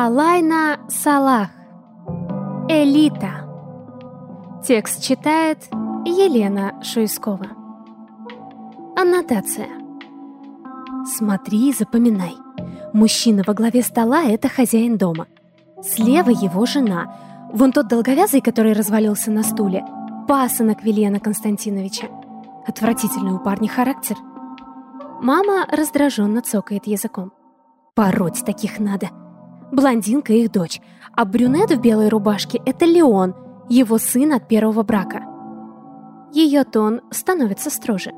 Алайна Салах. Элита. Текст читает Елена Шуйскова. Аннотация. Смотри и запоминай. Мужчина во главе стола — это хозяин дома. Слева его жена. Вон тот долговязый, который развалился на стуле. Пасынок Вильена Константиновича. Отвратительный у парня характер. Мама раздраженно цокает языком. Пороть таких надо. Блондинка их дочь, а брюнет в белой рубашке — это Леон, его сын от первого брака. Ее тон становится строже.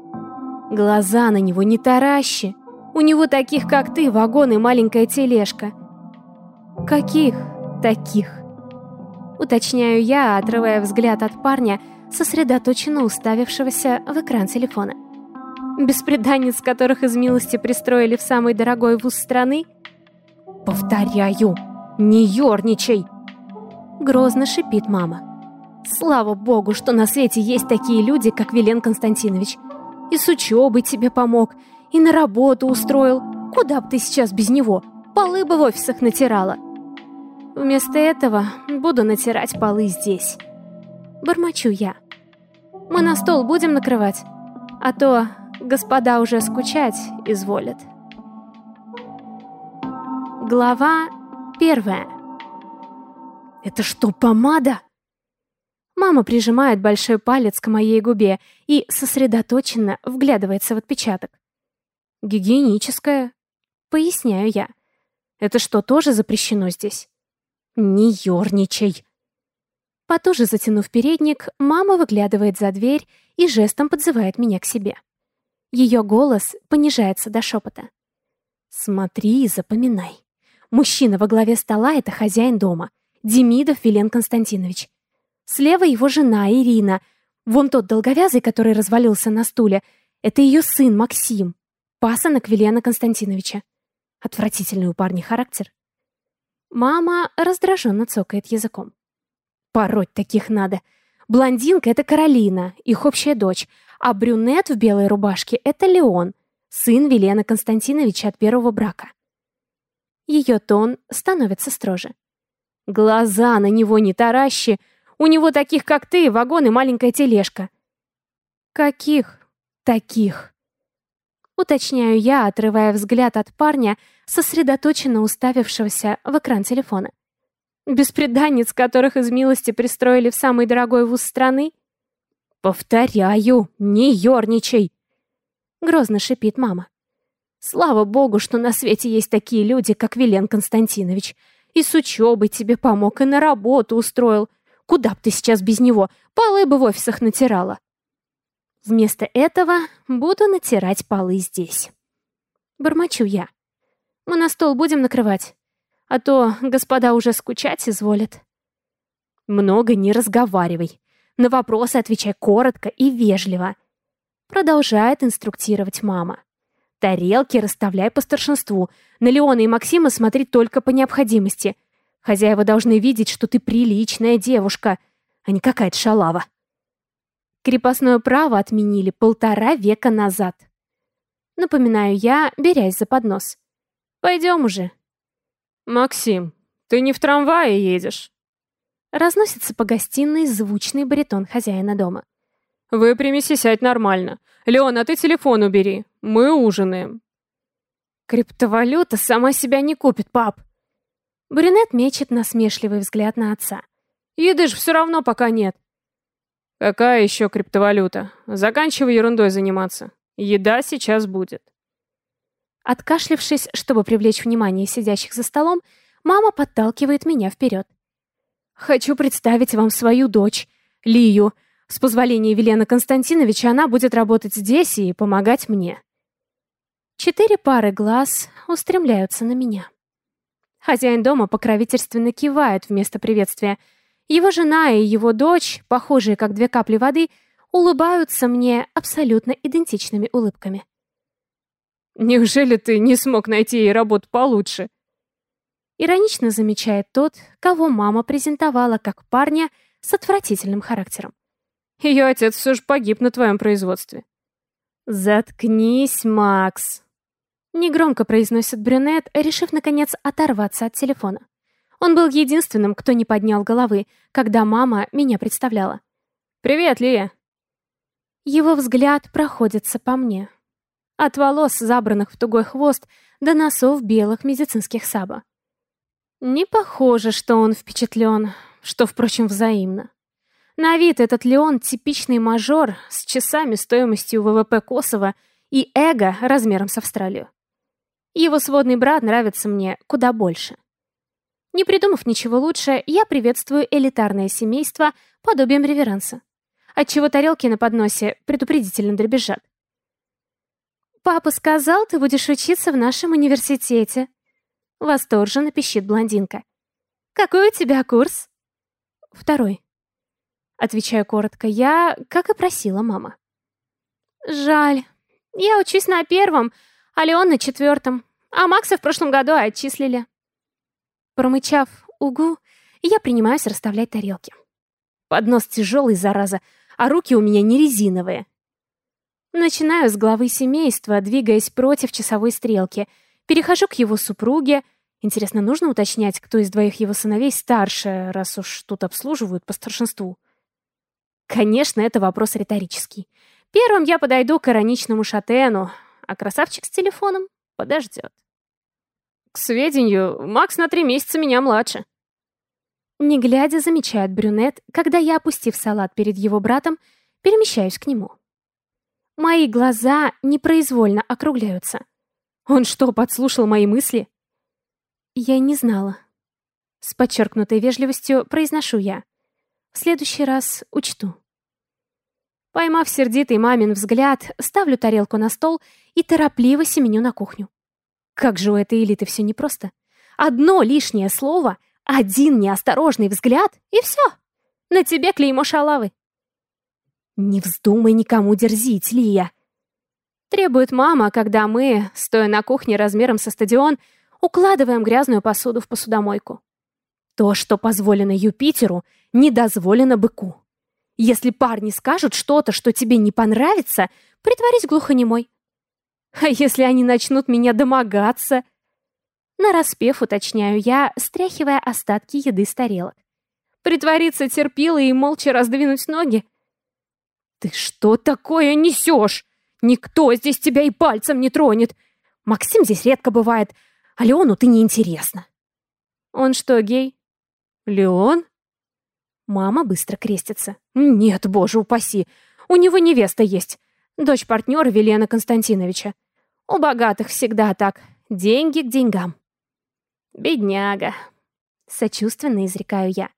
Глаза на него не таращи. У него таких, как ты, вагон и маленькая тележка. Каких таких? Уточняю я, отрывая взгляд от парня, сосредоточенно уставившегося в экран телефона. Беспреданниц, которых из милости пристроили в самый дорогой вуз страны? Повторяю, не ерничай! Грозно шипит мама. Слава богу, что на свете есть такие люди, как Вилен Константинович. И с учебой тебе помог, и на работу устроил. Куда бы ты сейчас без него? Полы бы в офисах натирала. Вместо этого буду натирать полы здесь. Бормочу я. Мы на стол будем накрывать, а то господа уже скучать изволят. Глава первая. «Это что, помада?» Мама прижимает большой палец к моей губе и сосредоточенно вглядывается в отпечаток. «Гигиеническая», — поясняю я. «Это что, тоже запрещено здесь?» «Не ерничай!» Потуже затянув передник, мама выглядывает за дверь и жестом подзывает меня к себе. Ее голос понижается до шепота. «Смотри и запоминай. Мужчина во главе стола — это хозяин дома. Демидов Вилен Константинович. Слева его жена Ирина. Вон тот долговязый, который развалился на стуле. Это ее сын Максим. Пасынок Вилена Константиновича. Отвратительный у парня характер. Мама раздраженно цокает языком. Пороть таких надо. Блондинка — это Каролина, их общая дочь, а брюнет в белой рубашке — это Леон, сын Велена Константиновича от первого брака. Ее тон становится строже. Глаза на него не таращи, у него таких, как ты, вагон и маленькая тележка. Каких таких? Уточняю я, отрывая взгляд от парня, сосредоточенно уставившегося в экран телефона. Беспреданниц, которых из милости пристроили в самый дорогой вуз страны? Повторяю, не ерничай! Грозно шипит мама. Слава богу, что на свете есть такие люди, как Вилен Константинович. И с учебой тебе помог, и на работу устроил. Куда б ты сейчас без него? Полы бы в офисах натирала. Вместо этого буду натирать полы здесь. Бормочу я. Мы на стол будем накрывать а то господа уже скучать изволят. Много не разговаривай. На вопросы отвечай коротко и вежливо. Продолжает инструктировать мама. Тарелки расставляй по старшинству. На Леона и Максима смотри только по необходимости. Хозяева должны видеть, что ты приличная девушка, а не какая-то шалава. Крепостное право отменили полтора века назад. Напоминаю я, берясь за поднос. Пойдем уже, «Максим, ты не в трамвае едешь?» Разносится по гостиной звучный баритон хозяина дома. «Выпрямись и сядь нормально. Леон, а ты телефон убери. Мы ужинаем». «Криптовалюта сама себя не купит, пап!» Брюнет мечет насмешливый взгляд на отца. «Еды ж все равно пока нет». «Какая еще криптовалюта? Заканчивай ерундой заниматься. Еда сейчас будет». Откашлившись, чтобы привлечь внимание сидящих за столом, мама подталкивает меня вперед. «Хочу представить вам свою дочь, Лию. С позволения Велена Константиновича она будет работать здесь и помогать мне». Четыре пары глаз устремляются на меня. Хозяин дома покровительственно кивает вместо приветствия. Его жена и его дочь, похожие как две капли воды, улыбаются мне абсолютно идентичными улыбками. Неужели ты не смог найти ей работу получше?» Иронично замечает тот, кого мама презентовала как парня с отвратительным характером. Ее отец все же погиб на твоем производстве. «Заткнись, Макс!» Негромко произносит брюнет, решив, наконец, оторваться от телефона. Он был единственным, кто не поднял головы, когда мама меня представляла. «Привет, Лия!» Его взгляд проходится по мне. От волос, забранных в тугой хвост, до носов белых медицинских саба. Не похоже, что он впечатлен, что, впрочем, взаимно. На вид этот Леон — типичный мажор с часами стоимостью ВВП Косово и эго размером с Австралию. Его сводный брат нравится мне куда больше. Не придумав ничего лучше, я приветствую элитарное семейство подобием реверанса, отчего тарелки на подносе предупредительно дребезжат. «Папа сказал, ты будешь учиться в нашем университете», — восторженно пищит блондинка. «Какой у тебя курс?» «Второй». Отвечаю коротко, я, как и просила мама. «Жаль. Я учусь на первом, а Леон на четвертом, а Макса в прошлом году отчислили». Промычав «Угу», я принимаюсь расставлять тарелки. Поднос тяжелый, зараза, а руки у меня не резиновые. Начинаю с главы семейства, двигаясь против часовой стрелки. Перехожу к его супруге. Интересно, нужно уточнять, кто из двоих его сыновей старше, раз уж тут обслуживают по старшинству? Конечно, это вопрос риторический. Первым я подойду к ироничному шатену, а красавчик с телефоном подождет. К сведению, Макс на три месяца меня младше. Не глядя, замечает брюнет, когда я, опустив салат перед его братом, перемещаюсь к нему. Мои глаза непроизвольно округляются. Он что, подслушал мои мысли? Я не знала. С подчеркнутой вежливостью произношу я. В следующий раз учту. Поймав сердитый мамин взгляд, ставлю тарелку на стол и торопливо семеню на кухню. Как же у этой элиты все непросто. Одно лишнее слово, один неосторожный взгляд, и все. На тебе клеймо шалавы. «Не вздумай никому дерзить, Лия!» Требует мама, когда мы, стоя на кухне размером со стадион, укладываем грязную посуду в посудомойку. То, что позволено Юпитеру, не дозволено быку. Если парни скажут что-то, что тебе не понравится, притворись глухонемой. А если они начнут меня домогаться? Нараспев уточняю я, стряхивая остатки еды с тарелок. Притвориться терпила и молча раздвинуть ноги? «Ты что такое несешь? Никто здесь тебя и пальцем не тронет. Максим здесь редко бывает, а Леону ты неинтересна». «Он что, гей?» «Леон?» Мама быстро крестится. «Нет, боже упаси, у него невеста есть. Дочь партнера Велена Константиновича. У богатых всегда так. Деньги к деньгам». «Бедняга», — сочувственно изрекаю я.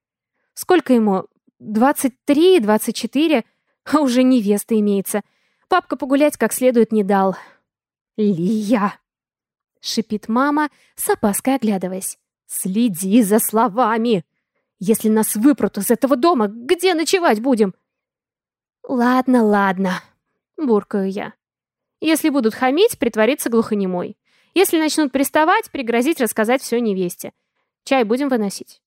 «Сколько ему? Двадцать три, двадцать четыре?» А уже невеста имеется. Папка погулять как следует не дал. «Лия!» — шипит мама, с опаской оглядываясь. «Следи за словами! Если нас выпрут из этого дома, где ночевать будем?» «Ладно, ладно», — буркаю я. «Если будут хамить, притвориться глухонемой. Если начнут приставать, пригрозить рассказать все невесте. Чай будем выносить».